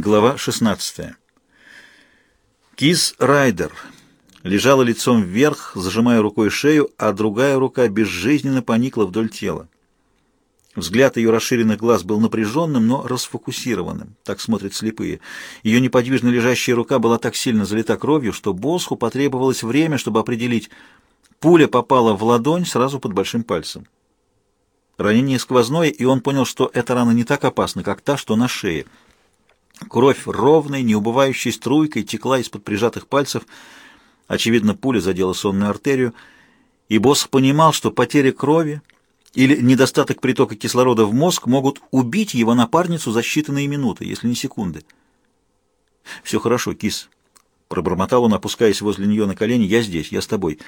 Глава 16. Кис Райдер лежала лицом вверх, зажимая рукой шею, а другая рука безжизненно поникла вдоль тела. Взгляд ее расширенных глаз был напряженным, но расфокусированным. Так смотрят слепые. Ее неподвижно лежащая рука была так сильно залита кровью, что Босху потребовалось время, чтобы определить. Пуля попала в ладонь сразу под большим пальцем. Ранение сквозное, и он понял, что эта рана не так опасна, как та, что на шее — Кровь ровной, неубывающей струйкой текла из-под прижатых пальцев. Очевидно, пуля задела сонную артерию, и босс понимал, что потеря крови или недостаток притока кислорода в мозг могут убить его напарницу за считанные минуты, если не секунды. «Все хорошо, кис», — пробормотал он, опускаясь возле нее на колени. «Я здесь, я с тобой».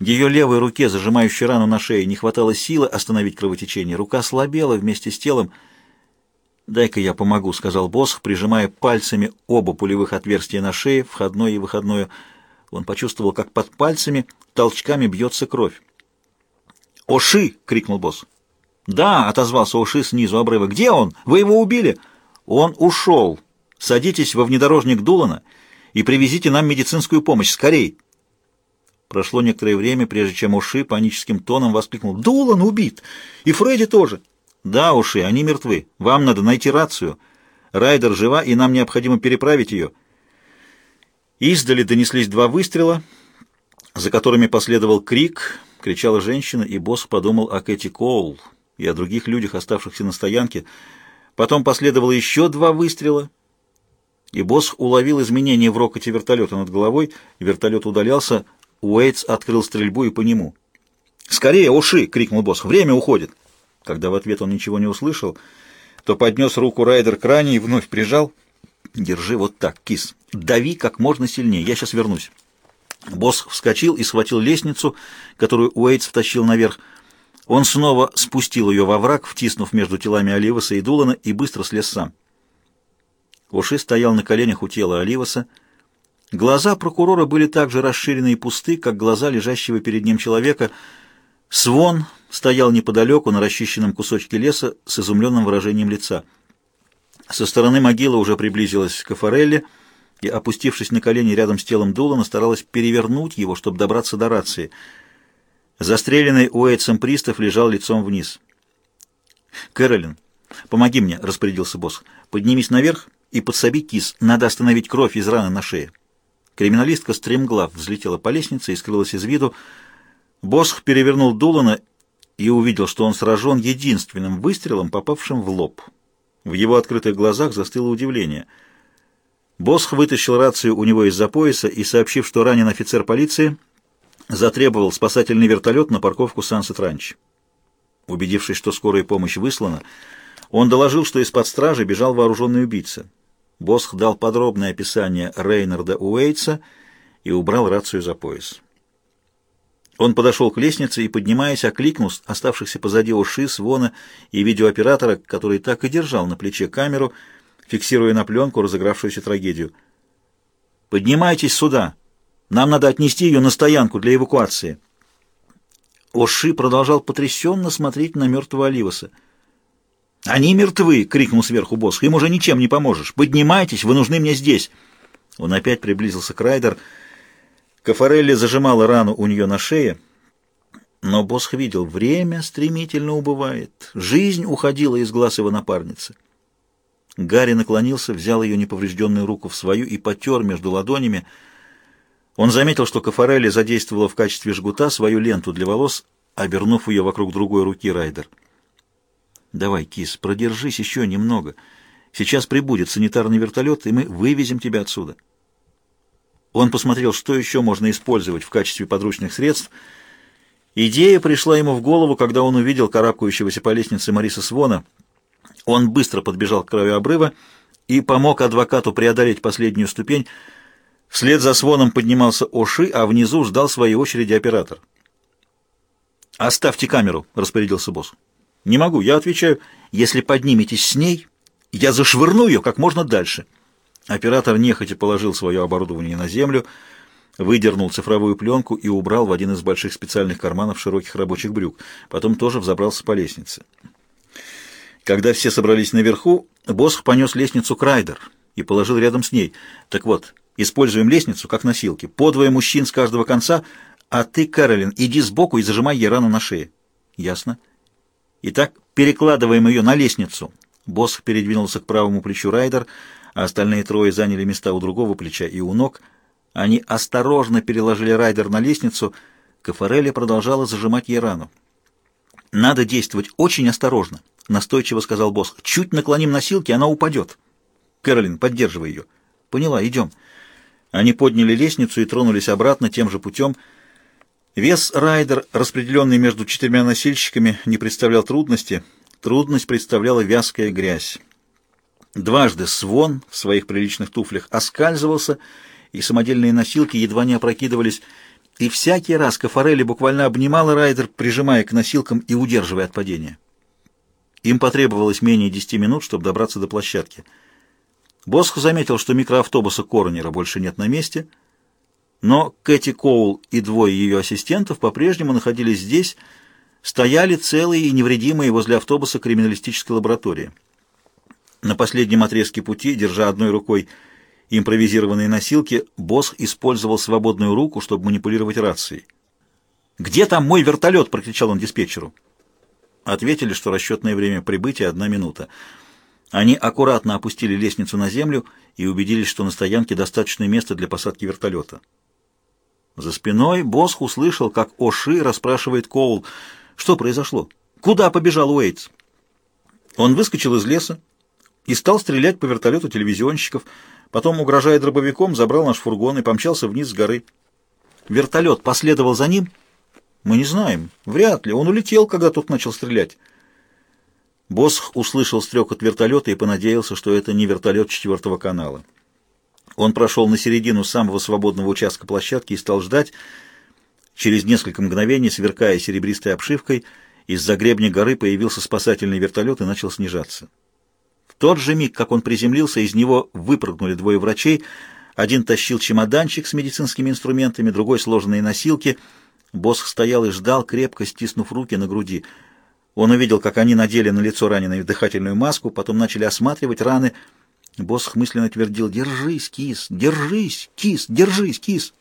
Ее левой руке, зажимающей рану на шее, не хватало силы остановить кровотечение. Рука слабела вместе с телом, — «Дай-ка я помогу», — сказал Босх, прижимая пальцами оба пулевых отверстия на шее, входное и выходное. Он почувствовал, как под пальцами толчками бьется кровь. «Оши!» — крикнул босс. «Да!» — отозвался Оши снизу обрыва. «Где он? Вы его убили?» «Он ушел. Садитесь во внедорожник Дулана и привезите нам медицинскую помощь. Скорей!» Прошло некоторое время, прежде чем Уши паническим тоном воскликнул. «Дулан убит! И Фредди тоже!» «Да, уши, они мертвы. Вам надо найти рацию. Райдер жива, и нам необходимо переправить ее». Издали донеслись два выстрела, за которыми последовал крик, кричала женщина, и босс подумал о Кэти Коул и о других людях, оставшихся на стоянке. Потом последовало еще два выстрела, и босс уловил изменения в рокоте вертолета над головой, вертолет удалялся, Уэйтс открыл стрельбу и по нему. «Скорее, уши!» — крикнул босс. «Время уходит!» Когда в ответ он ничего не услышал, то поднес руку Райдер к ране и вновь прижал. «Держи вот так, кис. Дави как можно сильнее. Я сейчас вернусь». Босс вскочил и схватил лестницу, которую Уэйтс втащил наверх. Он снова спустил ее во враг, втиснув между телами Оливаса и Дулана, и быстро слез сам. Оши стоял на коленях у тела Оливаса. Глаза прокурора были так же расширены и пусты, как глаза лежащего перед ним человека. Свон стоял неподалеку на расчищенном кусочке леса с изумленным выражением лица. Со стороны могилы уже приблизилась Кафарелли и, опустившись на колени рядом с телом Дулана, старалась перевернуть его, чтобы добраться до рации. Застреленный Уэйтсом пристав лежал лицом вниз. «Кэролин, помоги мне», — распорядился босс. «Поднимись наверх и подсоби кис. Надо остановить кровь из раны на шее». Криминалистка стремглав взлетела по лестнице и скрылась из виду. Босх перевернул Дулана и увидел, что он сражен единственным выстрелом, попавшим в лоб. В его открытых глазах застыло удивление. Босх вытащил рацию у него из-за пояса и, сообщив, что ранен офицер полиции, затребовал спасательный вертолет на парковку Сансет-Ранч. Убедившись, что скорая помощь выслана, он доложил, что из-под стражи бежал вооруженный убийца. Босх дал подробное описание Рейнарда Уэйтса и убрал рацию за пояс. Он подошел к лестнице и, поднимаясь, окликнул оставшихся позади уши, свона и видеооператора, который так и держал на плече камеру, фиксируя на пленку разыгравшуюся трагедию. «Поднимайтесь сюда! Нам надо отнести ее на стоянку для эвакуации!» Оши продолжал потрясенно смотреть на мертвого Оливаса. «Они мертвы!» — крикнул сверху босс. «Им уже ничем не поможешь! Поднимайтесь! Вы нужны мне здесь!» Он опять приблизился к Райдер — Кафарелли зажимала рану у нее на шее, но Босх видел, время стремительно убывает, жизнь уходила из глаз его напарницы. Гарри наклонился, взял ее неповрежденную руку в свою и потер между ладонями. Он заметил, что Кафарелли задействовала в качестве жгута свою ленту для волос, обернув ее вокруг другой руки Райдер. «Давай, кис, продержись еще немного. Сейчас прибудет санитарный вертолет, и мы вывезем тебя отсюда». Он посмотрел, что еще можно использовать в качестве подручных средств. Идея пришла ему в голову, когда он увидел карабкающегося по лестнице Мариса Свона. Он быстро подбежал к краю обрыва и помог адвокату преодолеть последнюю ступень. Вслед за Своном поднимался Оши, а внизу ждал своей очереди оператор. «Оставьте камеру», — распорядился босс. «Не могу, я отвечаю, если подниметесь с ней, я зашвырну ее как можно дальше». Оператор нехотя положил свое оборудование на землю, выдернул цифровую пленку и убрал в один из больших специальных карманов широких рабочих брюк. Потом тоже взобрался по лестнице. Когда все собрались наверху, Босх понес лестницу к Райдер и положил рядом с ней. Так вот, используем лестницу как носилки. По двое мужчин с каждого конца, а ты, Кэролин, иди сбоку и зажимай ей рану на шее. Ясно. Итак, перекладываем ее на лестницу. Босс передвинулся к правому плечу Райдер, а остальные трое заняли места у другого плеча и у ног. Они осторожно переложили Райдер на лестницу. Кафарелли продолжала зажимать ей рану. «Надо действовать очень осторожно», — настойчиво сказал босс. «Чуть наклоним носилки, она упадет». «Кэролин, поддерживай ее». «Поняла, идем». Они подняли лестницу и тронулись обратно тем же путем. Вес Райдер, распределенный между четырьмя носильщиками, не представлял трудности. Трудность представляла вязкая грязь. Дважды Свон в своих приличных туфлях оскальзывался, и самодельные носилки едва не опрокидывались, и всякий раз Кафарелли буквально обнимала Райдер, прижимая к носилкам и удерживая от падения. Им потребовалось менее десяти минут, чтобы добраться до площадки. Босх заметил, что микроавтобуса Коронера больше нет на месте, но Кэти Коул и двое ее ассистентов по-прежнему находились здесь, стояли целые и невредимые возле автобуса криминалистической лаборатории. На последнем отрезке пути, держа одной рукой импровизированные носилки, Босх использовал свободную руку, чтобы манипулировать рацией. «Где там мой вертолет?» — прокричал он диспетчеру. Ответили, что расчетное время прибытия — одна минута. Они аккуратно опустили лестницу на землю и убедились, что на стоянке достаточно места для посадки вертолета. За спиной Босх услышал, как Оши расспрашивает Коул, что произошло, куда побежал Уэйтс. Он выскочил из леса и стал стрелять по вертолету телевизионщиков, Потом, угрожая дробовиком, забрал наш фургон и помчался вниз с горы. Вертолет последовал за ним? Мы не знаем. Вряд ли. Он улетел, когда тот начал стрелять. Босх услышал стрекот вертолета и понадеялся, что это не вертолет четвертого канала. Он прошел на середину самого свободного участка площадки и стал ждать. Через несколько мгновений, сверкая серебристой обшивкой, из-за гребня горы появился спасательный вертолет и начал снижаться тот же миг, как он приземлился, из него выпрыгнули двое врачей. Один тащил чемоданчик с медицинскими инструментами, другой — сложенные носилки. Босх стоял и ждал, крепко стиснув руки на груди. Он увидел, как они надели на лицо раненую дыхательную маску, потом начали осматривать раны. Босх мысленно твердил «Держись, кис! Держись, кис! Держись, кис!»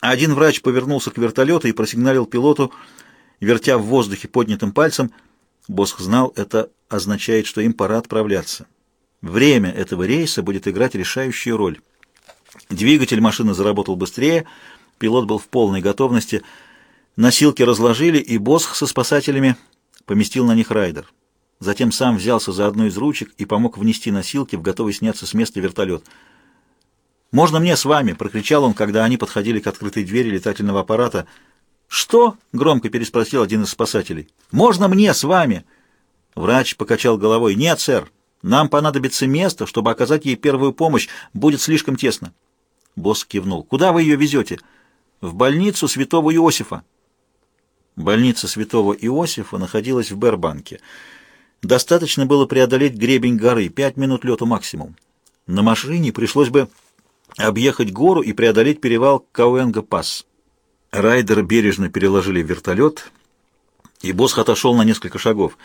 Один врач повернулся к вертолету и просигналил пилоту, вертя в воздухе поднятым пальцем — Босх знал, это означает, что им пора отправляться. Время этого рейса будет играть решающую роль. Двигатель машины заработал быстрее, пилот был в полной готовности. Носилки разложили, и Босх со спасателями поместил на них райдер. Затем сам взялся за одну из ручек и помог внести носилки в готовый сняться с места вертолет. «Можно мне с вами?» — прокричал он, когда они подходили к открытой двери летательного аппарата — «Что?» — громко переспросил один из спасателей. «Можно мне с вами?» Врач покачал головой. «Нет, сэр. Нам понадобится место, чтобы оказать ей первую помощь. Будет слишком тесно». Босс кивнул. «Куда вы ее везете?» «В больницу святого Иосифа». Больница святого Иосифа находилась в Бербанке. Достаточно было преодолеть гребень горы, пять минут лету максимум. На машине пришлось бы объехать гору и преодолеть перевал Кауэнга-Пасс. Райдер бережно переложили в вертолет, и Босх отошел на несколько шагов.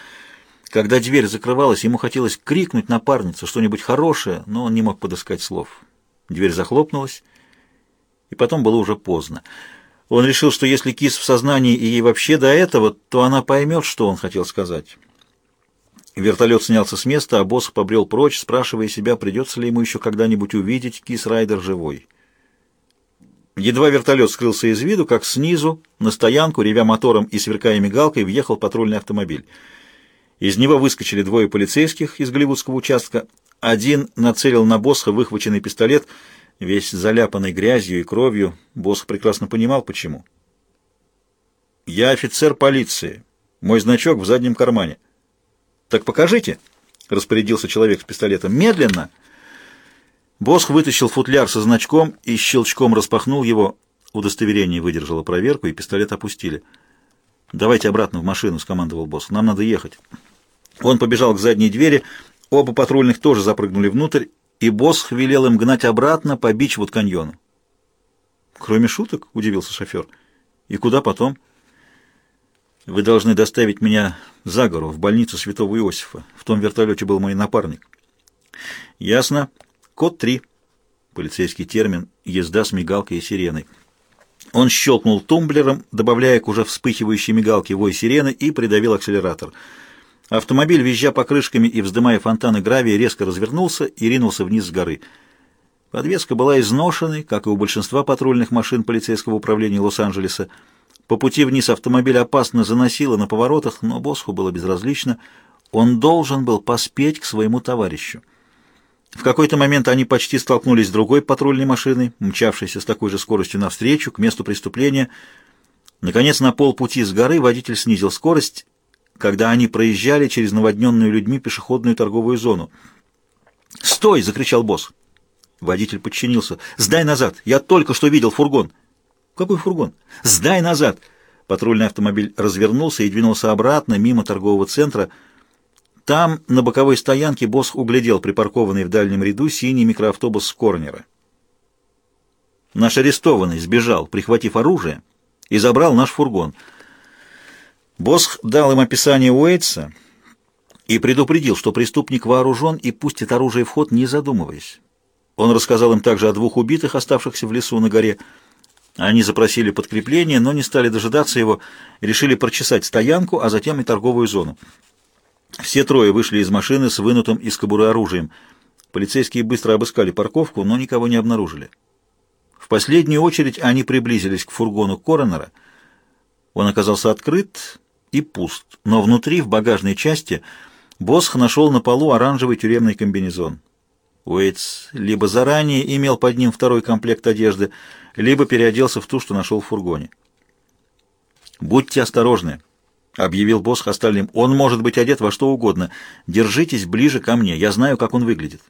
Когда дверь закрывалась, ему хотелось крикнуть напарнице что-нибудь хорошее, но он не мог подыскать слов. Дверь захлопнулась, и потом было уже поздно. Он решил, что если кис в сознании и ей вообще до этого, то она поймет, что он хотел сказать. Вертолет снялся с места, а Босх побрел прочь, спрашивая себя, придется ли ему еще когда-нибудь увидеть кис Райдер живой. Едва вертолет скрылся из виду, как снизу, на стоянку, ревя мотором и сверкая мигалкой, въехал патрульный автомобиль. Из него выскочили двое полицейских из голливудского участка. Один нацелил на Босха выхваченный пистолет, весь заляпанный грязью и кровью. Босх прекрасно понимал, почему. «Я офицер полиции. Мой значок в заднем кармане». «Так покажите», — распорядился человек с пистолетом. «Медленно!» Босх вытащил футляр со значком и щелчком распахнул его. Удостоверение выдержало проверку, и пистолет опустили. «Давайте обратно в машину», — скомандовал Босх. «Нам надо ехать». Он побежал к задней двери, оба патрульных тоже запрыгнули внутрь, и Босх велел им гнать обратно по Бичвуд-каньону. «Кроме шуток?» — удивился шофер. «И куда потом?» «Вы должны доставить меня за гору, в больницу святого Иосифа. В том вертолете был мой напарник». «Ясно». Код 3. Полицейский термин «езда с мигалкой и сиреной». Он щелкнул тумблером, добавляя к уже вспыхивающей мигалке вой сирены и придавил акселератор. Автомобиль, визжа покрышками и вздымая фонтаны гравия, резко развернулся и ринулся вниз с горы. Подвеска была изношенной, как и у большинства патрульных машин полицейского управления Лос-Анджелеса. По пути вниз автомобиль опасно заносило на поворотах, но Босху было безразлично. Он должен был поспеть к своему товарищу. В какой-то момент они почти столкнулись с другой патрульной машиной, мчавшейся с такой же скоростью навстречу, к месту преступления. Наконец, на полпути с горы водитель снизил скорость, когда они проезжали через наводненную людьми пешеходную торговую зону. «Стой!» — закричал босс. Водитель подчинился. «Сдай назад! Я только что видел фургон!» «Какой фургон?» «Сдай назад!» Патрульный автомобиль развернулся и двинулся обратно, мимо торгового центра. Там, на боковой стоянке, босс углядел припаркованный в дальнем ряду синий микроавтобус Корнера. Наш арестованный сбежал, прихватив оружие, и забрал наш фургон. Босс дал им описание Уэйтса и предупредил, что преступник вооружен и пустит оружие в ход, не задумываясь. Он рассказал им также о двух убитых, оставшихся в лесу на горе. Они запросили подкрепление, но не стали дожидаться его, решили прочесать стоянку, а затем и торговую зону. Все трое вышли из машины с вынутым из кобуры оружием. Полицейские быстро обыскали парковку, но никого не обнаружили. В последнюю очередь они приблизились к фургону Коронера. Он оказался открыт и пуст, но внутри, в багажной части, Босх нашел на полу оранжевый тюремный комбинезон. Уэйтс либо заранее имел под ним второй комплект одежды, либо переоделся в ту, что нашел в фургоне. «Будьте осторожны», — объявил босс остальным. «Он может быть одет во что угодно. Держитесь ближе ко мне, я знаю, как он выглядит».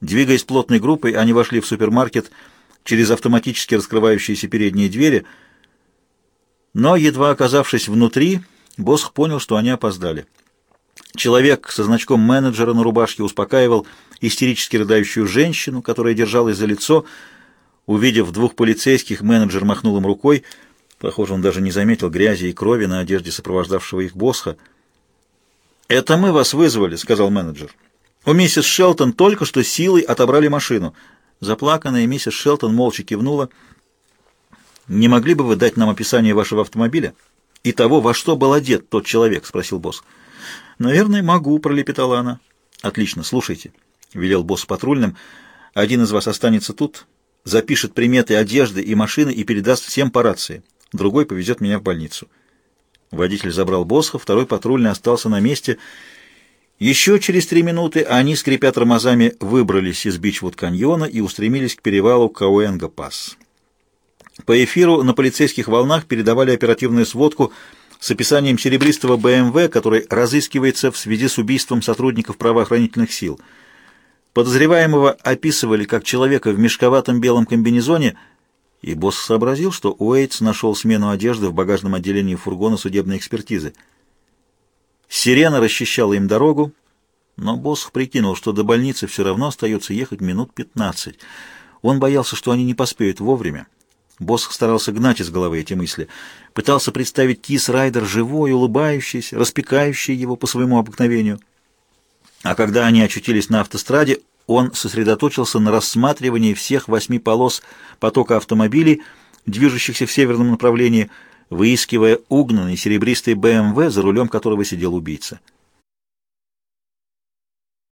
Двигаясь плотной группой, они вошли в супермаркет через автоматически раскрывающиеся передние двери, но, едва оказавшись внутри, босс понял, что они опоздали. Человек со значком менеджера на рубашке успокаивал истерически рыдающую женщину, которая держалась за лицо. Увидев двух полицейских, менеджер махнул им рукой. Похоже, он даже не заметил грязи и крови на одежде сопровождавшего их босха. «Это мы вас вызвали», — сказал менеджер. «У миссис Шелтон только что силой отобрали машину». Заплаканная миссис Шелтон молча кивнула. «Не могли бы вы дать нам описание вашего автомобиля и того, во что был одет тот человек?» — спросил босс. «Наверное, могу», — пролепетала она. «Отлично, слушайте», — велел босс патрульным. «Один из вас останется тут, запишет приметы одежды и машины и передаст всем по рации. Другой повезет меня в больницу». Водитель забрал босса, второй патрульный остался на месте. Еще через три минуты они, скрипя тормозами, выбрались из Бичвуд-каньона и устремились к перевалу Кауэнга-Пасс. По эфиру на полицейских волнах передавали оперативную сводку — с описанием серебристого БМВ, который разыскивается в связи с убийством сотрудников правоохранительных сил. Подозреваемого описывали как человека в мешковатом белом комбинезоне, и босс сообразил, что Уэйтс нашел смену одежды в багажном отделении фургона судебной экспертизы. Сирена расчищала им дорогу, но босс прикинул, что до больницы все равно остается ехать минут пятнадцать. Он боялся, что они не поспеют вовремя. Босс старался гнать из головы эти мысли. Пытался представить Кис Райдер живой, улыбающийся, распекающий его по своему обыкновению. А когда они очутились на автостраде, он сосредоточился на рассматривании всех восьми полос потока автомобилей, движущихся в северном направлении, выискивая угнанный серебристый БМВ, за рулем которого сидел убийца.